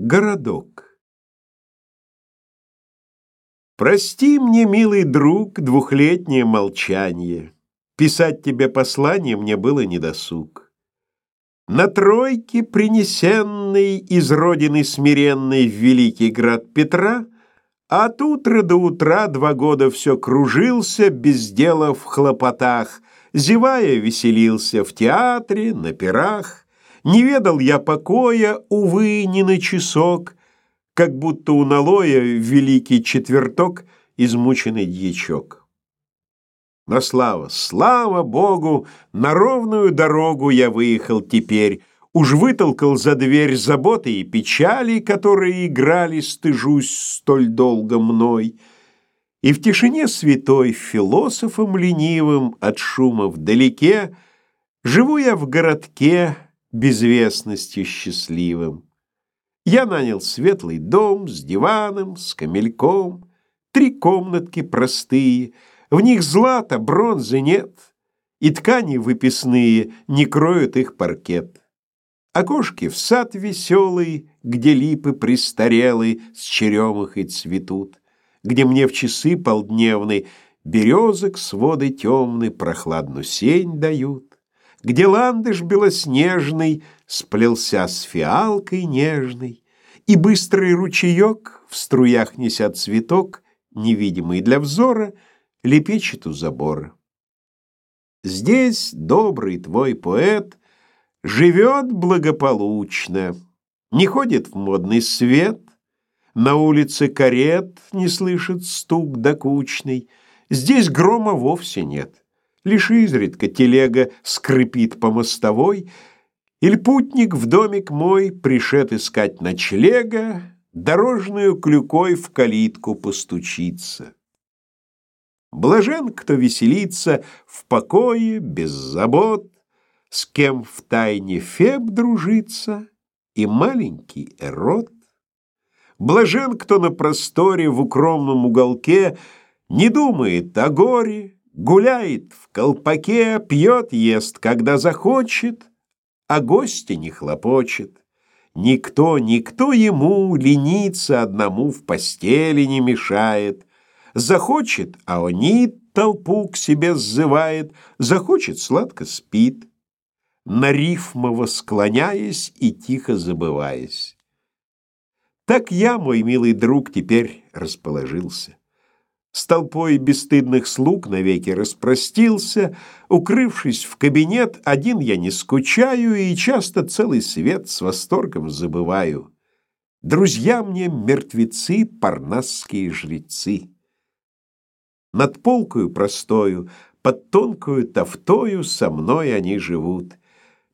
Городок Прости мне, милый друг, двухлетнее молчание. Писать тебе послание мне было недосуг. На тройке, принесенной из родины смиренной в великий град Петра, от утра до утра два года все кружился, без дела в хлопотах, зевая веселился в театре, на пирах. Не ведал я покоя, увы, ни на часок, Как будто у налоя великий четверток Измученный дьячок. Но слава, слава Богу, на ровную дорогу я выехал теперь, Уж вытолкал за дверь заботы и печали, Которые играли, стыжусь, столь долго мной, И в тишине святой, философом ленивым От шума вдалеке, Живу я в городке, безвестностью счастливым. Я нанял светлый дом с диваном, с камельком, три комнатки простые, в них злата, бронзы нет, и ткани выписные не кроют их паркет. Окошки в сад веселый, где липы престарелые с черемухой цветут, где мне в часы полдневные березок своды темные прохладную сень дают где ландыш белоснежный сплелся с фиалкой нежной, и быстрый ручеек, в струях неся цветок, невидимый для взора, лепечет у забора. Здесь добрый твой поэт живет благополучно, не ходит в модный свет, на улице карет не слышит стук докучный, здесь грома вовсе нет. Лишь изредка телега скрипит по мостовой, Иль путник в домик мой пришед искать ночлега, Дорожную клюкой в калитку постучится. Блажен, кто веселится в покое, без забот, С кем в тайне Феб дружится и маленький Эрот. Блажен, кто на просторе в укромном уголке Не думает о горе, Гуляет в колпаке, пьет, ест, когда захочет, а гости не хлопочет. Никто, никто ему лениться одному в постели не мешает. Захочет, а аонит толпу к себе сзывает, захочет, сладко спит, на рифмово склоняясь и тихо забываясь. Так я, мой милый друг, теперь расположился с толпой бесстыдных слуг навеки распростился, укрывшись в кабинет, один я не скучаю и часто целый свет с восторгом забываю. Друзья мне мертвецы, парнасские жрецы. Над полкою простою, под тонкую тафтою со мной они живут.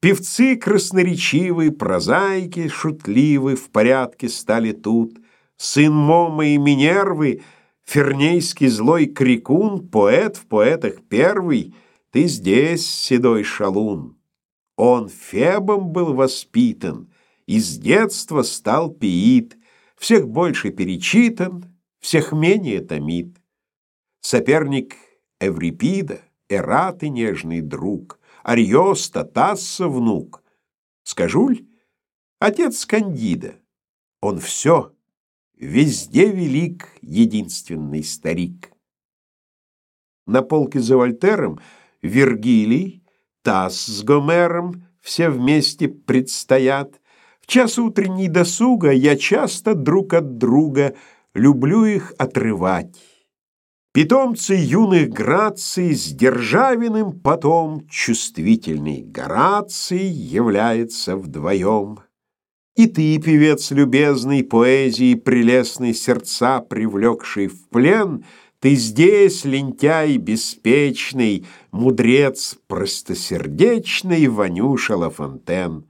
Певцы красноречивые, прозаики шутливы, в порядке стали тут. Сын Мома и Минервы — Фернейский злой крикун, поэт в поэтах первый, ты здесь, седой шалун. Он Фебом был воспитан, и с детства стал пиит, всех больше перечитан, всех менее томит. Соперник Эврипида, Эраты нежный друг, Ариоста, Тасса внук. Скажуль, отец Кандида, он все Везде велик единственный старик. На полке за Вольтером Вергилий, Тасс с Гомером все вместе предстоят. В час утренней досуга я часто друг от друга люблю их отрывать. Питомцы юных граций с державиным потом чувствительный Гораций является вдвоем. И ты, певец любезный, поэзии прелестной сердца привлекший в плен, Ты здесь, лентяй беспечный, мудрец простосердечный Ванюша Лафонтен.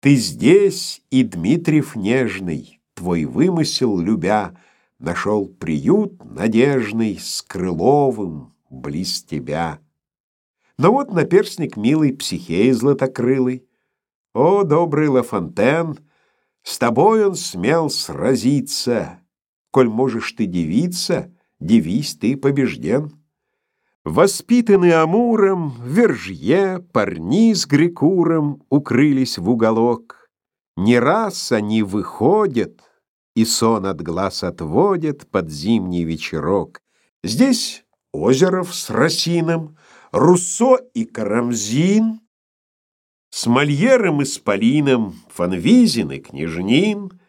Ты здесь, и Дмитриев нежный, твой вымысел любя, Нашел приют надежный с Крыловым близ тебя. Но вот наперсник милый Психей златокрылый, о, добрый Лафонтен, с тобой он смел сразиться. Коль можешь ты девиться, девись ты побежден. Воспитанный Амуром, Вержье, парни с Грикуром укрылись в уголок. Не раз они выходят, и сон от глаз отводят под зимний вечерок. Здесь Озеров с Росином, Руссо и Карамзин, с Мольером и Сполином, Фанвизин и Княжнин,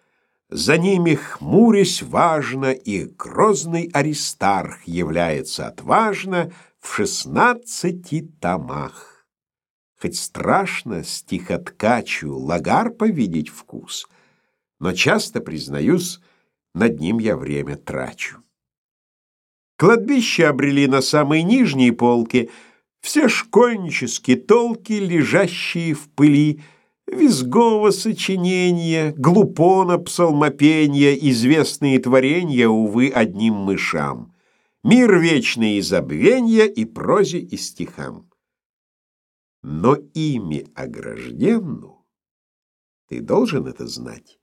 за ними, хмурясь важно, и грозный Аристарх является отважно в шестнадцати томах. Хоть страшно стихоткачу лагар повидеть вкус, но часто, признаюсь, над ним я время трачу. Кладбище обрели на самой нижней полке все школьнические толки, лежащие в пыли, Визгово сочинения, глупона псалмопения, известные творения, увы, одним мышам. Мир вечный и забвенья, и прозе, и стихам. Но ими огражденну, ты должен это знать,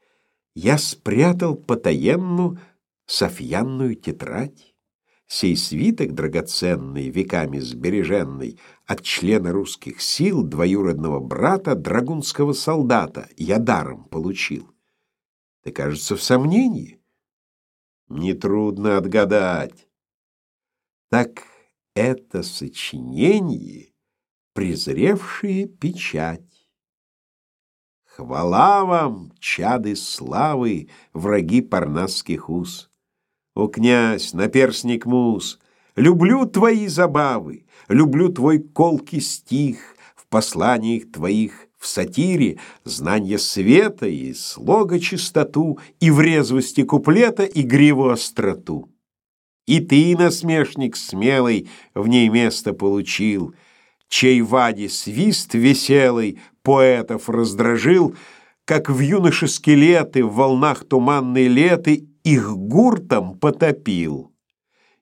я спрятал потаенну софьянную тетрадь. Сей свиток драгоценный, веками сбереженный, от члена русских сил, двоюродного брата, драгунского солдата, я даром получил. Ты, кажется, в сомнении? Нетрудно отгадать. Так это сочинение, презревшее печать. Хвала вам, чады славы, враги парнасских уз! О, князь, наперсник мус, люблю твои забавы, люблю твой колкий стих в посланиях твоих, в сатире знание света и слога чистоту, и в резвости куплета игривую остроту. И ты, насмешник смелый, в ней место получил, чей вади свист веселый поэтов раздражил, как в юношеские леты в волнах туманной леты их гуртом потопил.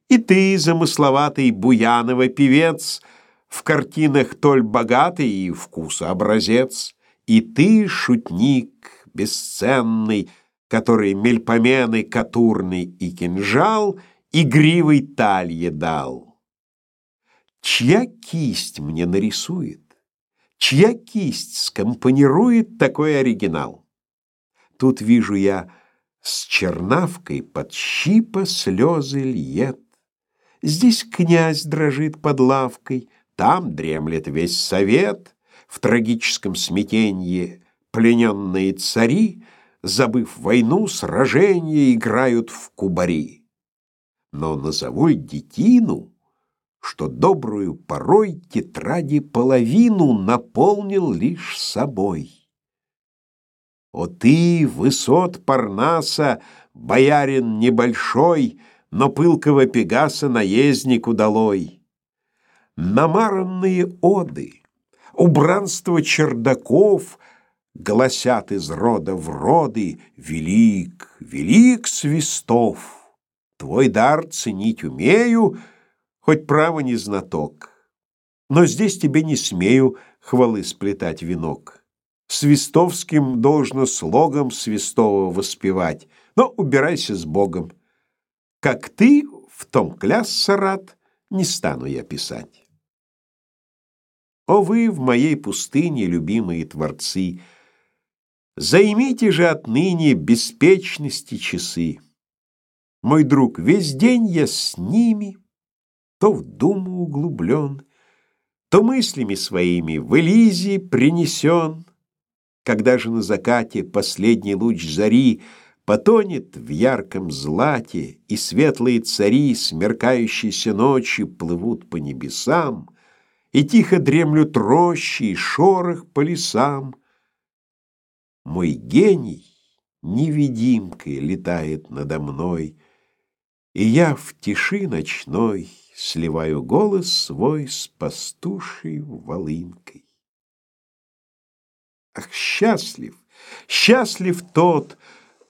И ты, замысловатый Буянова певец, в картинах толь богатый и вкуса образец, и ты, шутник бесценный, который мельпомены катурный и кинжал игривый талье дал. Чья кисть мне нарисует? Чья кисть скомпонирует такой оригинал? Тут вижу я с чернавкой под щипа слезы льет. Здесь князь дрожит под лавкой, там дремлет весь совет. В трагическом смятении плененные цари, Забыв войну, сражения, играют в кубари. Но назову детину, что добрую порой Тетради половину наполнил лишь собой. О ты, высот Парнаса, боярин небольшой, но пылкого Пегаса наездник удалой. Намаранные оды, убранство чердаков гласят из рода в роды велик, велик свистов. Твой дар ценить умею, хоть право не знаток. Но здесь тебе не смею хвалы сплетать венок. Свистовским должно слогом свистового воспевать, но убирайся с Богом. Как ты, в том клясться рад, не стану я писать. О вы в моей пустыне, любимые творцы, Займите же отныне беспечности часы. Мой друг, весь день я с ними, То в думу углублен, То мыслями своими в Элизе принесен, когда же на закате последний луч зари Потонет в ярком злате, и светлые цари Смеркающейся ночью плывут по небесам, И тихо дремлют рощи и шорох по лесам. Мой гений невидимкой летает надо мной, И я в тиши ночной Сливаю голос свой с пастушей волынкой. Ах, счастлив, счастлив тот,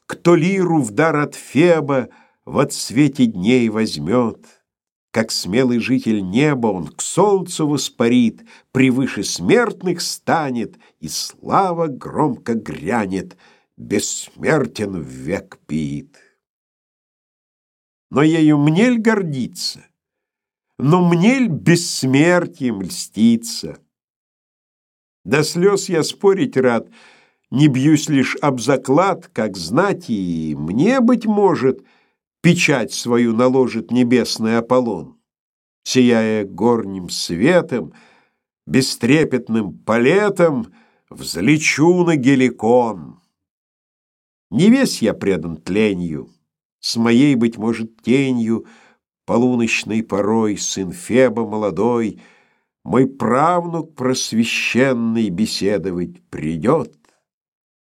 кто лиру в дар от Феба в отсвете дней возьмет. Как смелый житель неба он к солнцу воспарит, превыше смертных станет, и слава громко грянет, бессмертен век пиит. Но ею мнель гордиться, но мнель бессмертием льстится. До слез я спорить рад, Не бьюсь лишь об заклад, как знать, и мне, быть может, печать свою наложит небесный Аполлон. Сияя горним светом, бестрепетным полетом, взлечу на геликон. Не весь я предан тленью, с моей, быть может, тенью, полуночной порой, сын Феба молодой, мой правнук просвещенный беседовать придет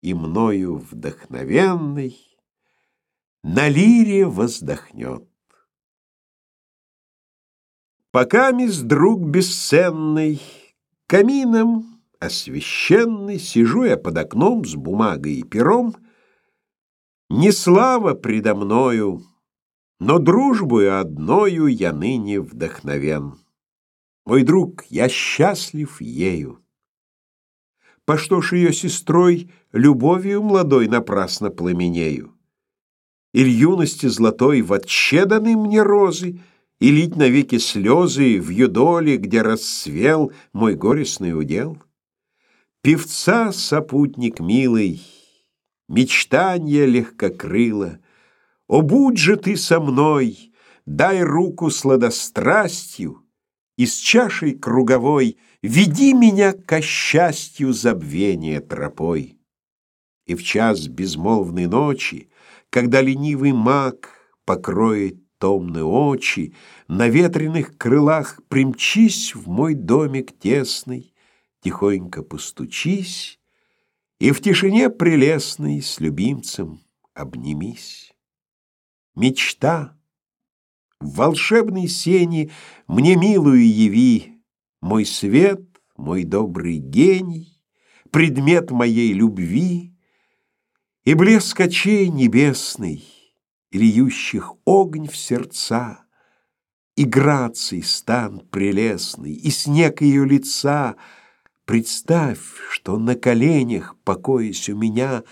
и мною вдохновенный на лире воздохнет. Пока мисс друг бесценный, камином освещенный, сижу я под окном с бумагой и пером, не слава предо мною, но дружбою одною я ныне вдохновен. Мой друг, я счастлив ею. По что ж ее сестрой любовью молодой напрасно пламенею? Иль юности золотой вотче даны мне розы, И лить навеки слезы в юдоле, где расцвел мой горестный удел? Певца сопутник милый, мечтанье легкокрыло, О, будь же ты со мной, дай руку сладострастью, И с чашей круговой — Веди меня ко счастью забвения тропой. И в час безмолвной ночи, Когда ленивый маг покроет томные очи, На ветреных крылах примчись в мой домик тесный, Тихонько постучись, И в тишине прелестной С любимцем обнимись. Мечта, в волшебной сене Мне милую яви, мой свет, мой добрый гений, предмет моей любви и блеск очей небесный, льющих огонь в сердца, и граций стан прелестный, и снег ее лица. Представь, что на коленях, покоясь у меня,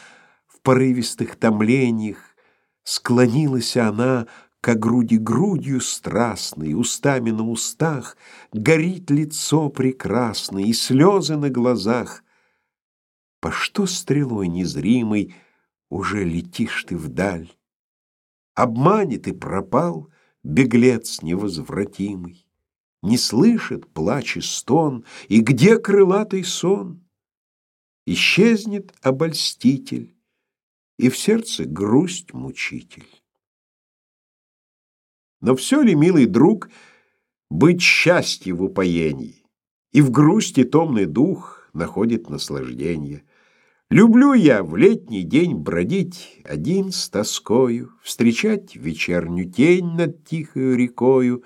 в порывистых томлениях, склонилась она к груди грудью страстной, устами на устах, горит лицо прекрасное и слезы на глазах. По что стрелой незримой уже летишь ты вдаль? Обманет и пропал беглец невозвратимый. Не слышит плач и стон, и где крылатый сон? Исчезнет обольститель, и в сердце грусть мучитель. Но все ли, милый друг, быть счастье в упоении, и в грусти томный дух находит наслаждение? Люблю я в летний день бродить один с тоскою, встречать вечернюю тень над тихою рекою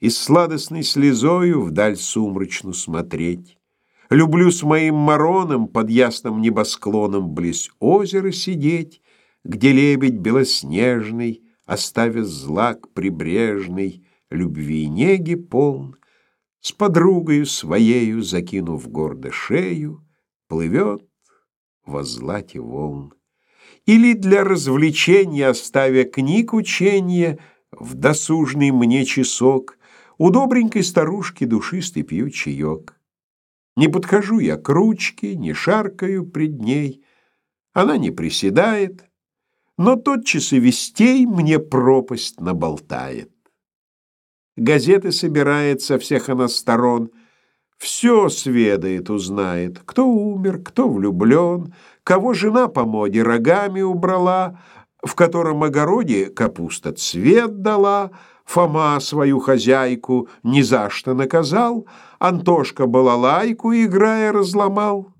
и сладостной слезою вдаль сумрачну смотреть. Люблю с моим Мароном под ясным небосклоном близ озера сидеть, где лебедь белоснежный оставя злак прибрежный, любви неги полн, с подругою своею, закинув гордо шею, плывет во злате волн. Или для развлечения, оставя книг учения, в досужный мне часок, у добренькой старушки душистый пью чаек. Не подхожу я к ручке, не шаркаю пред ней, она не приседает, но тотчас и вестей мне пропасть наболтает. Газеты собирает со всех она сторон, все сведает, узнает, кто умер, кто влюблен, кого жена по моде рогами убрала, в котором огороде капуста цвет дала, Фома свою хозяйку ни за что наказал, Антошка балалайку, играя, разломал.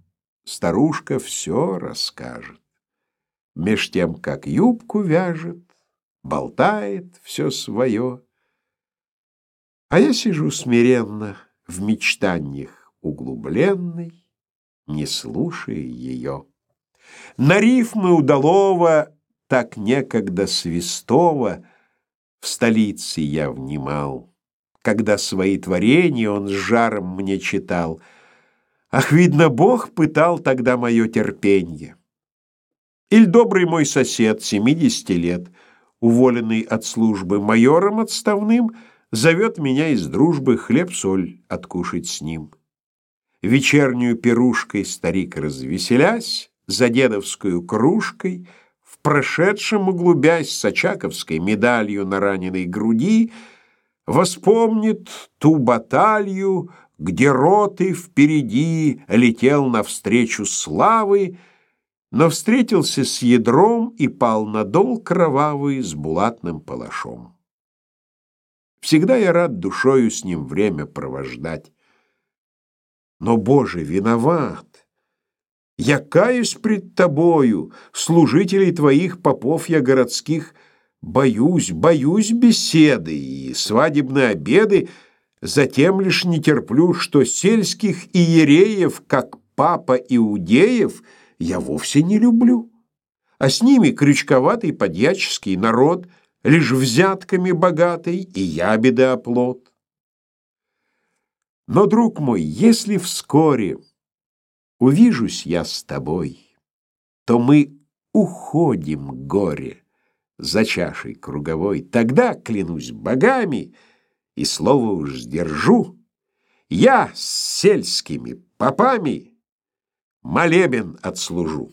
Старушка все расскажет меж тем, как юбку вяжет, болтает все свое. А я сижу смиренно в мечтаниях углубленной, не слушая ее. На рифмы удалого, так некогда свистого, в столице я внимал, когда свои творения он с жаром мне читал. Ах, видно, Бог пытал тогда мое терпенье. Или добрый мой сосед, 70 лет, уволенный от службы майором отставным, зовет меня из дружбы хлеб-соль откушать с ним. Вечернюю пирушкой старик развеселясь, за дедовскую кружкой, в прошедшем углубясь с очаковской медалью на раненой груди, воспомнит ту баталью, где роты впереди летел навстречу славы, но встретился с ядром и пал на дол кровавый с булатным палашом. Всегда я рад душою с ним время провождать. Но, Боже, виноват. Я каюсь пред тобою, служителей твоих попов я городских, боюсь, боюсь беседы и свадебные обеды, затем лишь не терплю, что сельских иереев, как папа Иудеев, я вовсе не люблю. А с ними крючковатый подьяческий народ, лишь взятками богатый и ябеды оплот. Но, друг мой, если вскоре увижусь я с тобой, то мы уходим горе за чашей круговой. Тогда, клянусь богами, и слово уж сдержу, я с сельскими попами молебен отслужу.